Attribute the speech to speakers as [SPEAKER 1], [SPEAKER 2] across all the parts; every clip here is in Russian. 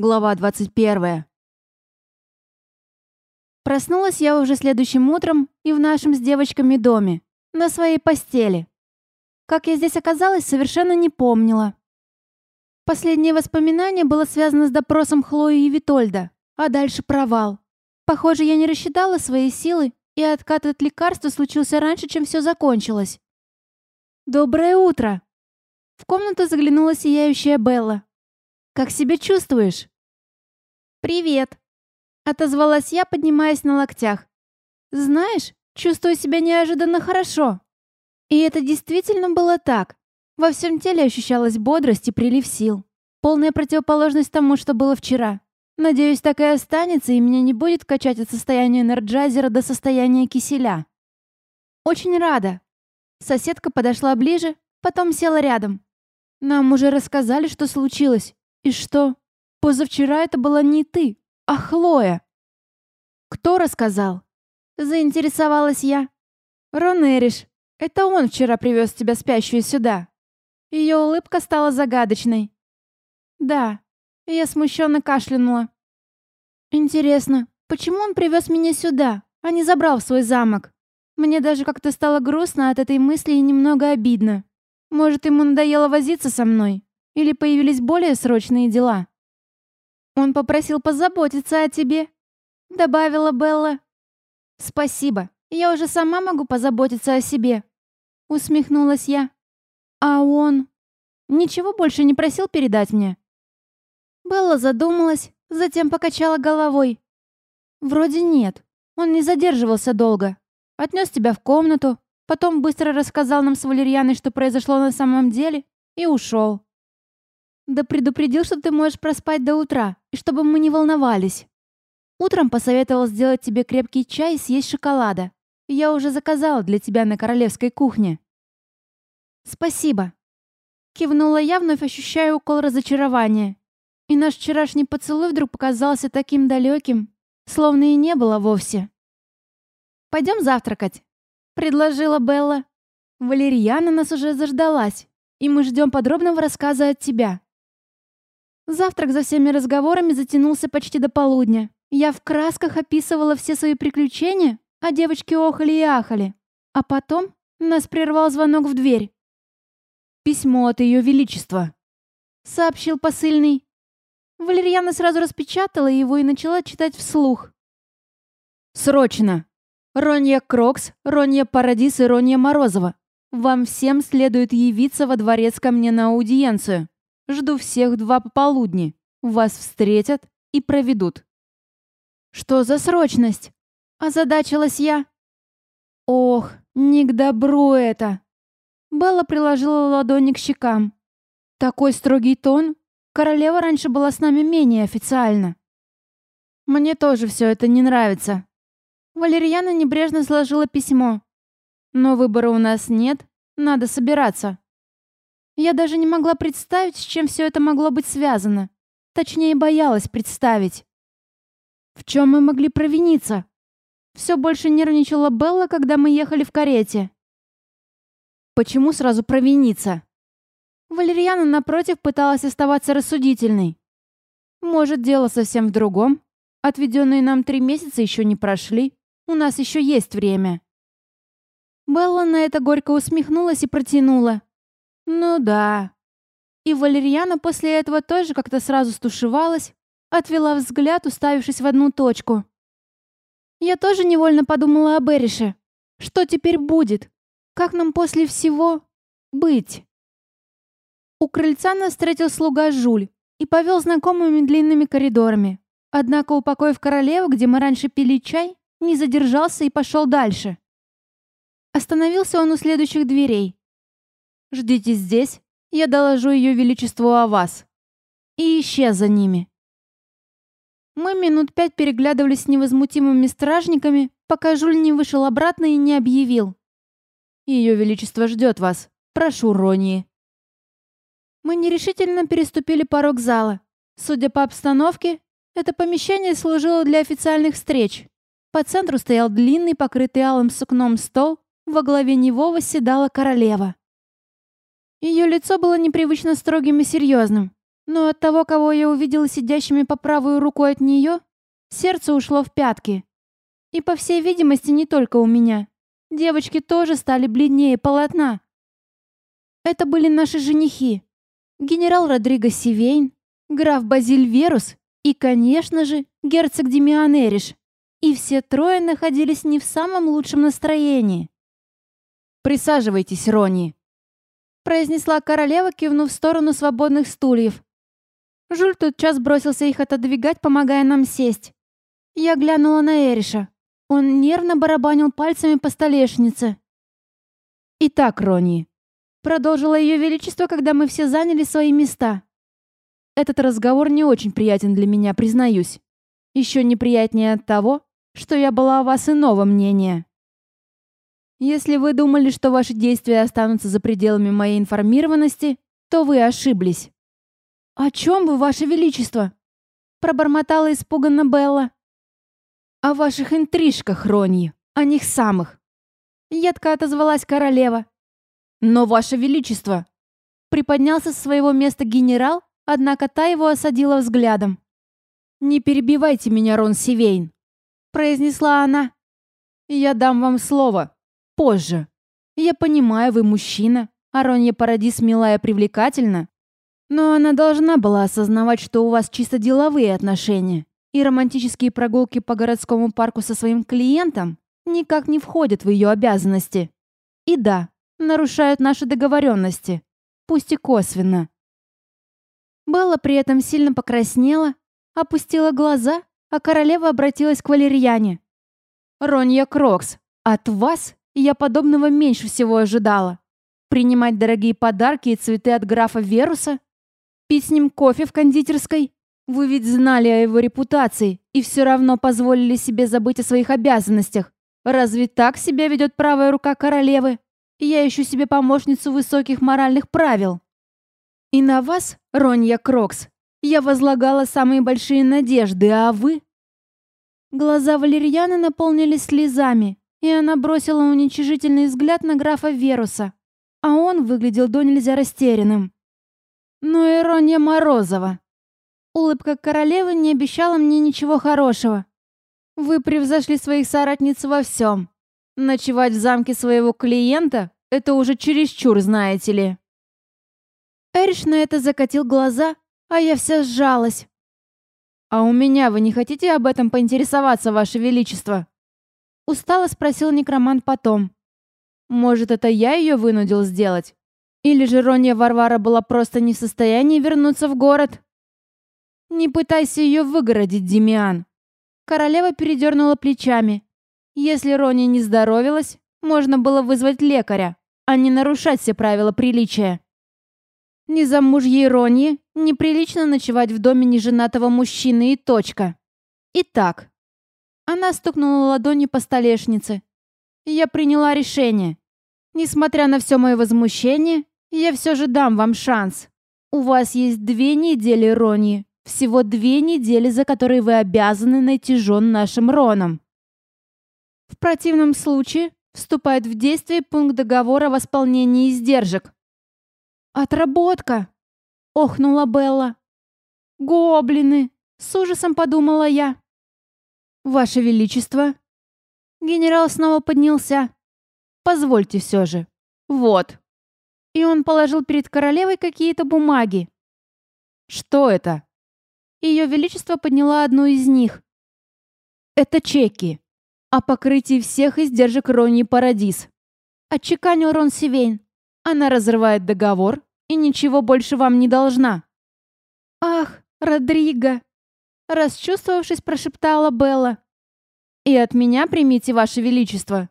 [SPEAKER 1] Глава 21. Проснулась я уже следующим утром и в нашем с девочками доме, на своей постели. Как я здесь оказалась, совершенно не помнила. Последнее воспоминание было связано с допросом Хлои и Витольда, а дальше провал. Похоже, я не рассчитала свои силы, и откат от лекарства случился раньше, чем все закончилось. «Доброе утро!» В комнату заглянула сияющая Белла. Как себя чувствуешь?» «Привет», — отозвалась я, поднимаясь на локтях. «Знаешь, чувствую себя неожиданно хорошо». И это действительно было так. Во всем теле ощущалась бодрость и прилив сил. Полная противоположность тому, что было вчера. Надеюсь, так и останется, и меня не будет качать от состояния энерджайзера до состояния киселя. Очень рада. Соседка подошла ближе, потом села рядом. Нам уже рассказали, что случилось. И что? Позавчера это была не ты, а Хлоя. Кто рассказал? Заинтересовалась я. Рон Эриш. Это он вчера привез тебя спящую сюда. Ее улыбка стала загадочной. Да. Я смущенно кашлянула. Интересно, почему он привез меня сюда, а не забрал в свой замок? Мне даже как-то стало грустно от этой мысли и немного обидно. Может, ему надоело возиться со мной? Или появились более срочные дела? Он попросил позаботиться о тебе, добавила Белла. Спасибо, я уже сама могу позаботиться о себе, усмехнулась я. А он ничего больше не просил передать мне. Белла задумалась, затем покачала головой. Вроде нет. Он не задерживался долго. Отнес тебя в комнату, потом быстро рассказал нам с Валерьяной, что произошло на самом деле, и ушел. Да предупредил, что ты можешь проспать до утра, и чтобы мы не волновались. Утром посоветовал сделать тебе крепкий чай и съесть шоколада. Я уже заказала для тебя на королевской кухне. Спасибо. Кивнула я, вновь ощущая укол разочарования. И наш вчерашний поцелуй вдруг показался таким далеким, словно и не было вовсе. «Пойдем завтракать», — предложила Белла. «Валерьяна нас уже заждалась, и мы ждем подробного рассказа от тебя. Завтрак за всеми разговорами затянулся почти до полудня. Я в красках описывала все свои приключения, а девочки охали и ахали. А потом нас прервал звонок в дверь. «Письмо от Ее Величества», — сообщил посыльный. Валерьяна сразу распечатала его и начала читать вслух. «Срочно! Ронья Крокс, Ронья Парадис и Ронья Морозова. Вам всем следует явиться во дворец ко мне на аудиенцию. Жду всех два пополудни. Вас встретят и проведут». «Что за срочность?» Озадачилась я. «Ох, не к добру это!» Белла приложила ладони к щекам. «Такой строгий тон. Королева раньше была с нами менее официально». «Мне тоже все это не нравится». Валерьяна небрежно сложила письмо. «Но выбора у нас нет, надо собираться». Я даже не могла представить, с чем все это могло быть связано. Точнее, боялась представить. В чем мы могли провиниться? Все больше нервничала Белла, когда мы ехали в карете. Почему сразу провиниться? Валерьяна, напротив, пыталась оставаться рассудительной. Может, дело совсем в другом? Отведенные нам три месяца еще не прошли. У нас еще есть время. Белла на это горько усмехнулась и протянула. Ну да. И Валерьяна после этого тоже как-то сразу стушевалась, отвела взгляд, уставившись в одну точку. Я тоже невольно подумала об Эрише. Что теперь будет? Как нам после всего быть? У крыльца нас встретил слуга Жуль и повел знакомыми длинными коридорами. Однако, упокоив королеву, где мы раньше пили чай, не задержался и пошел дальше. Остановился он у следующих дверей. Ждите здесь, я доложу ее величеству о вас». И исчез за ними. Мы минут пять переглядывались с невозмутимыми стражниками, пока Жуль не вышел обратно и не объявил. «Ее величество ждет вас. Прошу, Ронии». Мы нерешительно переступили порог зала. Судя по обстановке, это помещение служило для официальных встреч. По центру стоял длинный, покрытый алым сукном стол, во главе него восседала королева. Ее лицо было непривычно строгим и серьезным. Но от того, кого я увидела сидящими по правую руку от нее, сердце ушло в пятки. И, по всей видимости, не только у меня. Девочки тоже стали бледнее полотна. Это были наши женихи. Генерал Родриго Сивейн, граф Базиль Верус и, конечно же, герцог Демиан Эриш. И все трое находились не в самом лучшем настроении.
[SPEAKER 2] «Присаживайтесь, Рони», — произнесла королева, кивнув в сторону свободных стульев.
[SPEAKER 1] Жуль тотчас бросился их отодвигать, помогая нам сесть. Я глянула на Эриша. Он нервно барабанил пальцами по столешнице.
[SPEAKER 2] «Итак, Рони», — продолжило Ее Величество, когда мы все заняли свои места. «Этот разговор не очень приятен для меня, признаюсь. Еще неприятнее от того, что я была о вас иного мнения. Если вы думали, что ваши действия останутся за пределами моей информированности, то вы ошиблись.
[SPEAKER 1] «О чем вы, Ваше Величество?» Пробормотала испуганно Белла.
[SPEAKER 2] «О ваших интрижках, Роньи, о них самых!»
[SPEAKER 1] Едко отозвалась королева.
[SPEAKER 2] «Но, Ваше Величество!» Приподнялся с своего места генерал, однако та его осадила взглядом. «Не перебивайте меня, Рон Сивейн!» произнесла она. «Я дам вам слово. Позже. Я понимаю, вы мужчина, а Ронья Парадис милая и привлекательна, но она должна была осознавать, что у вас чисто деловые отношения, и романтические прогулки по городскому парку со своим клиентом никак не входят в ее обязанности. И да, нарушают наши договоренности, пусть и косвенно.
[SPEAKER 1] Белла при этом сильно покраснела, опустила глаза, а королева обратилась к Валерьяне.
[SPEAKER 2] «Ронья Крокс, от вас я подобного меньше всего ожидала. Принимать дорогие подарки и цветы от графа Веруса Пить с ним кофе в кондитерской? Вы ведь знали о его репутации и все равно позволили себе забыть о своих обязанностях. Разве так себя ведет правая рука королевы? Я ищу себе помощницу высоких моральных правил. И на вас, Ронья Крокс, я возлагала самые большие надежды, а вы?
[SPEAKER 1] Глаза Валерьяны наполнились слезами, и она бросила уничижительный взгляд на графа Веруса, а он выглядел до нельзя растерянным.
[SPEAKER 2] Ну, ирония Морозова.
[SPEAKER 1] Улыбка королевы не обещала мне ничего хорошего.
[SPEAKER 2] Вы превзошли своих соратниц во всем. Ночевать в замке своего клиента — это уже чересчур, знаете ли.
[SPEAKER 1] Эриш на это закатил глаза, а я вся сжалась.
[SPEAKER 2] «А у меня вы не хотите об этом поинтересоваться, Ваше Величество?»
[SPEAKER 1] Устало спросил некромант потом.
[SPEAKER 2] «Может, это я ее вынудил сделать? Или же Ронья Варвара была просто не в состоянии вернуться в город? Не пытайся ее выгородить, Демиан. Королева передернула плечами. Если Рони не здоровилась, можно было вызвать лекаря, а не нарушать все правила приличия. Незамужьей Ронье неприлично ночевать в доме неженатого мужчины и точка. Итак, она стукнула ладонью по столешнице. Я приняла решение. Несмотря на все мое возмущение, я все же дам вам шанс. У вас есть две недели, Рони. Всего две недели, за которые вы обязаны найти жен нашим Роном. В противном случае вступает в действие пункт договора о восполнении издержек.
[SPEAKER 1] «Отработка!» — охнула Белла. «Гоблины!» — с ужасом подумала я.
[SPEAKER 2] «Ваше Величество!» Генерал снова поднялся. «Позвольте все же. Вот,
[SPEAKER 1] и он положил перед королевой какие-то бумаги.
[SPEAKER 2] «Что это?»
[SPEAKER 1] Ее Величество подняла одну из них.
[SPEAKER 2] «Это чеки о покрытии всех издержек Ронни Парадис», отчеканил Рон Сивейн. «Она разрывает договор и ничего больше вам не должна».
[SPEAKER 1] «Ах, Родриго!» Расчувствовавшись, прошептала Белла.
[SPEAKER 2] «И от меня примите, Ваше Величество»,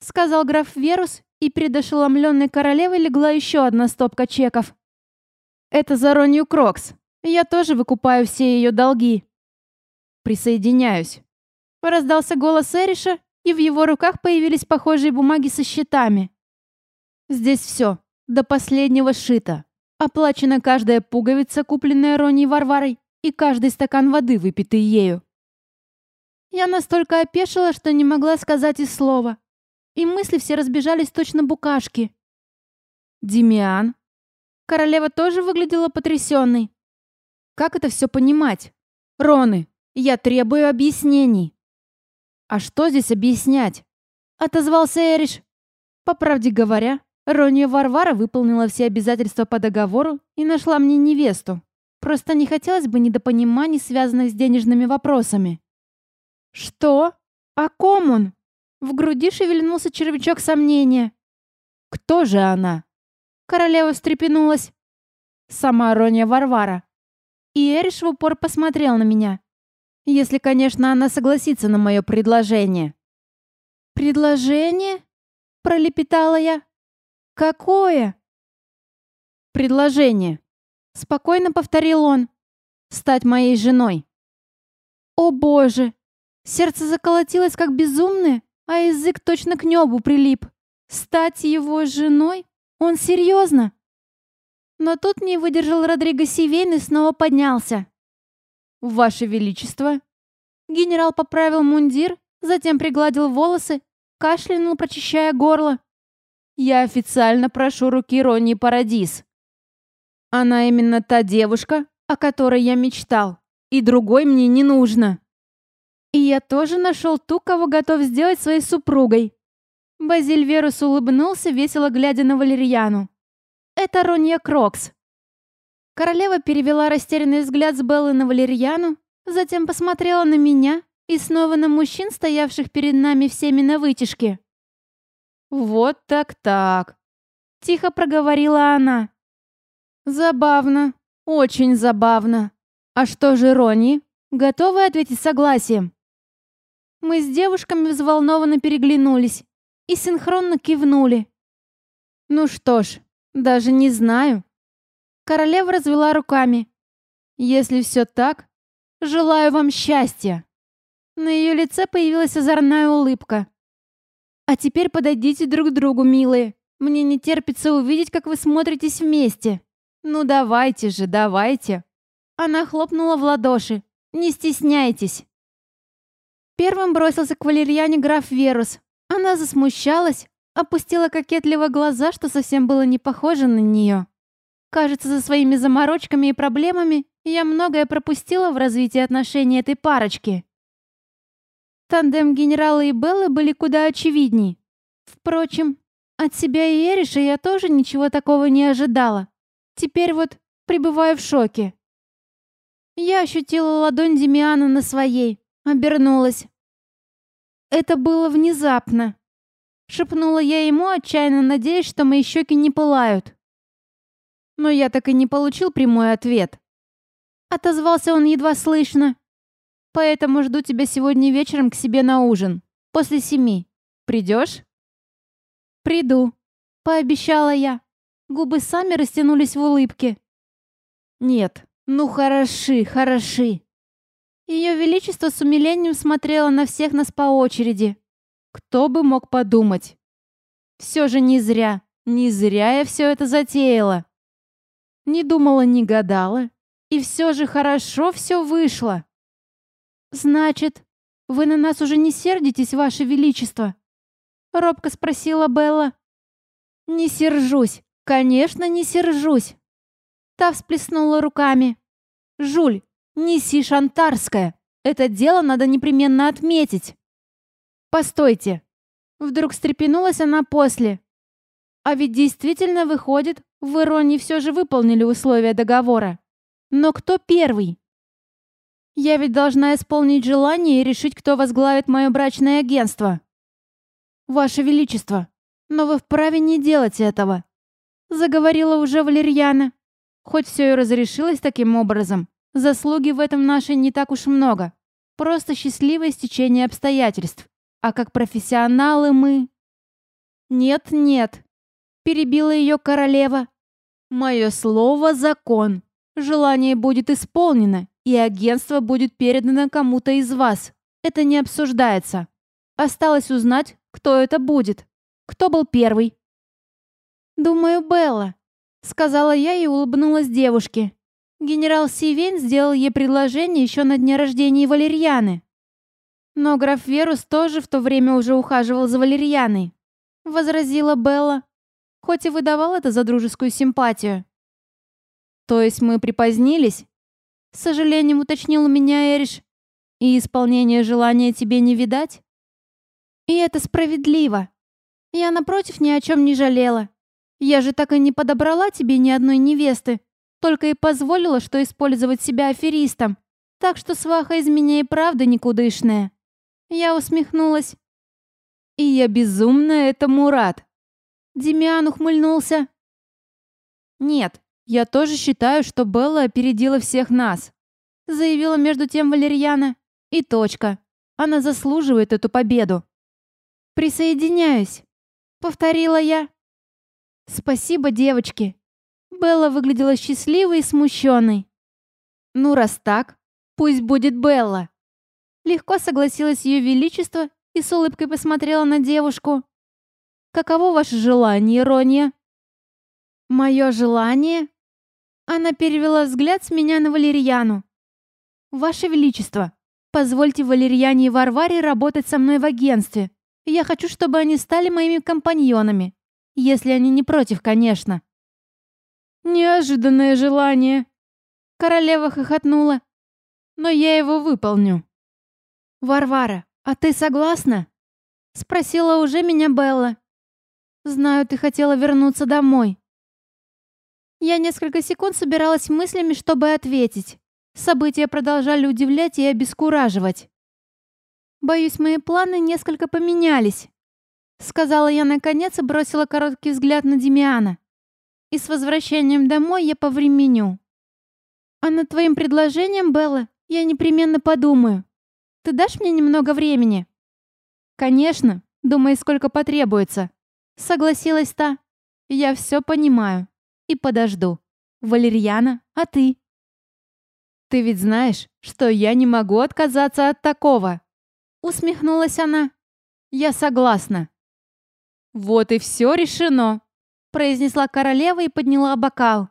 [SPEAKER 2] сказал граф Верус и перед ошеломленной королевой легла еще одна стопка чеков. «Это за Ронью Крокс. Я тоже выкупаю все ее долги». «Присоединяюсь». Раздался голос Эриша, и в его руках появились похожие бумаги со счетами. «Здесь все, до последнего шито. Оплачена каждая пуговица, купленная Роней Варварой, и каждый стакан воды, выпитый ею».
[SPEAKER 1] Я настолько опешила, что не могла сказать и слова и мысли все разбежались точно букашки.
[SPEAKER 2] «Демиан?»
[SPEAKER 1] Королева тоже выглядела потрясенной.
[SPEAKER 2] Как это все понимать? Роны, я требую объяснений. А что здесь объяснять? Отозвался Эриш. По правде говоря, Ронья Варвара выполнила все обязательства по договору и нашла мне невесту. Просто не хотелось бы недопониманий, связанных с денежными вопросами. Что? О ком он? В груди шевельнулся червячок сомнения. Кто же она? Королева встрепенулась. Сама Ронья Варвара. И Эриш в упор посмотрел на меня. Если, конечно, она согласится на мое предложение. «Предложение?» — пролепетала я. «Какое?» «Предложение», — спокойно повторил он. «Стать моей женой». «О боже!» Сердце заколотилось как безумное, а язык точно к небу прилип. «Стать его женой? Он серьезно?» Но тут не выдержал Родриго Сивейн и снова поднялся. «Ваше Величество!» Генерал поправил мундир, затем пригладил волосы, кашлянул, прочищая горло. «Я официально прошу руки Ронни Парадис. Она именно та девушка, о которой я мечтал, и другой мне не нужно. И я тоже нашел ту, кого готов сделать своей супругой». Базиль Верус улыбнулся, весело глядя на Валерьяну. «Это Ронья Крокс. Королева перевела растерянный взгляд с Беллы на Валерьяну, затем посмотрела на меня и снова на мужчин, стоявших перед нами всеми на вытяжке. «Вот так-так», — тихо проговорила она. «Забавно, очень забавно. А что же Рони? Готовы ответить согласием?» Мы с девушками взволнованно переглянулись и синхронно кивнули. «Ну что ж, даже не знаю, Королева развела руками. «Если все так, желаю вам счастья». На ее лице появилась озорная улыбка. «А теперь подойдите друг к другу, милые. Мне не терпится увидеть, как вы смотритесь вместе. Ну давайте же, давайте». Она хлопнула в ладоши. «Не стесняйтесь». Первым бросился к валерьяне граф Верус. Она засмущалась, опустила кокетливо глаза, что совсем было не похоже на нее. Кажется, за своими заморочками и проблемами я многое пропустила в развитии отношений этой парочки. Тандем генерала и Беллы были куда очевидней. Впрочем, от себя и Эриша я тоже ничего такого не ожидала. Теперь вот пребываю в шоке. Я ощутила ладонь Демиана на своей, обернулась. Это было внезапно. Шепнула я ему, отчаянно надеясь, что мои щеки не пылают но я так и не получил прямой ответ. Отозвался он едва слышно. Поэтому жду тебя сегодня вечером к себе на ужин. После семи. Придешь? Приду, пообещала я. Губы сами растянулись в улыбке. Нет, ну хороши, хороши. Ее Величество с умилением смотрело на всех нас по очереди. Кто бы мог подумать? Все же не зря, не зря я все это затеяла. Не думала, не гадала. И все же хорошо все вышло. Значит, вы на нас уже не сердитесь, Ваше Величество? Робко спросила Белла. Не сержусь, конечно, не сержусь. Та всплеснула руками. Жуль, неси шантарское. Это дело надо непременно отметить. Постойте. Вдруг встрепенулась она после. А ведь действительно выходит, в Иронии все же выполнили условия договора. Но кто первый? Я ведь должна исполнить желание и решить, кто возглавит мое брачное агентство. Ваше Величество, но вы вправе не делать этого. Заговорила уже Валерьяна. Хоть все и разрешилось таким образом, заслуги в этом нашей не так уж много. Просто счастливое стечение обстоятельств. А как профессионалы мы... Нет-нет, перебила ее королева. «Мое слово — закон. Желание будет исполнено, и агентство будет передано кому-то из вас. Это не обсуждается. Осталось узнать, кто это будет. Кто был первый?» «Думаю, Белла», — сказала я и улыбнулась девушке. Генерал Сивейн сделал ей предложение еще на дне рождения Валерьяны. Но граф Верус тоже в то время уже ухаживал за Валерьяной. Возразила Белла, хоть и выдавал это за дружескую симпатию. «То есть мы припозднились?»
[SPEAKER 1] С сожалением уточнил у меня Эриш. И исполнение желания тебе не видать? И это справедливо. Я, напротив, ни о чем не жалела. Я же так и не подобрала тебе ни одной невесты, только и позволила, что использовать себя аферистом. Так что сваха из меня и правда никудышная. Я усмехнулась.
[SPEAKER 2] И я безумно этому рад.
[SPEAKER 1] Демиан ухмыльнулся.
[SPEAKER 2] Нет, я тоже считаю, что Белла опередила всех нас. Заявила между тем Валерьяна. И точка. Она заслуживает эту победу.
[SPEAKER 1] «Присоединяюсь», — повторила я. «Спасибо, девочки». Белла выглядела счастливой и смущенной.
[SPEAKER 2] «Ну, раз так, пусть будет Белла».
[SPEAKER 1] Легко согласилась ее величество и с улыбкой посмотрела на девушку.
[SPEAKER 2] «Каково ваше желание, Рония?»
[SPEAKER 1] «Мое желание?» Она перевела взгляд с меня на Валерьяну. «Ваше Величество, позвольте Валерьяне и Варваре работать со мной в агентстве. Я хочу, чтобы они стали моими компаньонами. Если они не против, конечно».
[SPEAKER 2] «Неожиданное желание!» Королева хохотнула. «Но я его выполню».
[SPEAKER 1] «Варвара, а ты согласна?» Спросила уже меня Белла. «Знаю, ты хотела вернуться домой». Я несколько секунд собиралась мыслями, чтобы ответить. События продолжали удивлять и обескураживать. «Боюсь, мои планы несколько поменялись», — сказала я наконец и бросила короткий взгляд на Демиана. «И с возвращением домой я повременю. А над твоим предложением, Белла, я непременно подумаю. Ты дашь мне немного времени?»
[SPEAKER 2] «Конечно, думай, сколько потребуется», — согласилась та. «Я все понимаю и подожду. Валерьяна, а ты?» «Ты ведь знаешь, что я не могу отказаться от такого!» Усмехнулась она. «Я согласна». «Вот и все решено», произнесла королева и подняла бокал.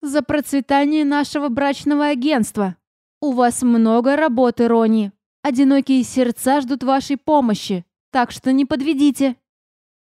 [SPEAKER 2] «За процветание нашего брачного агентства. У вас много работы, Рони. Одинокие сердца ждут вашей помощи, так что не подведите».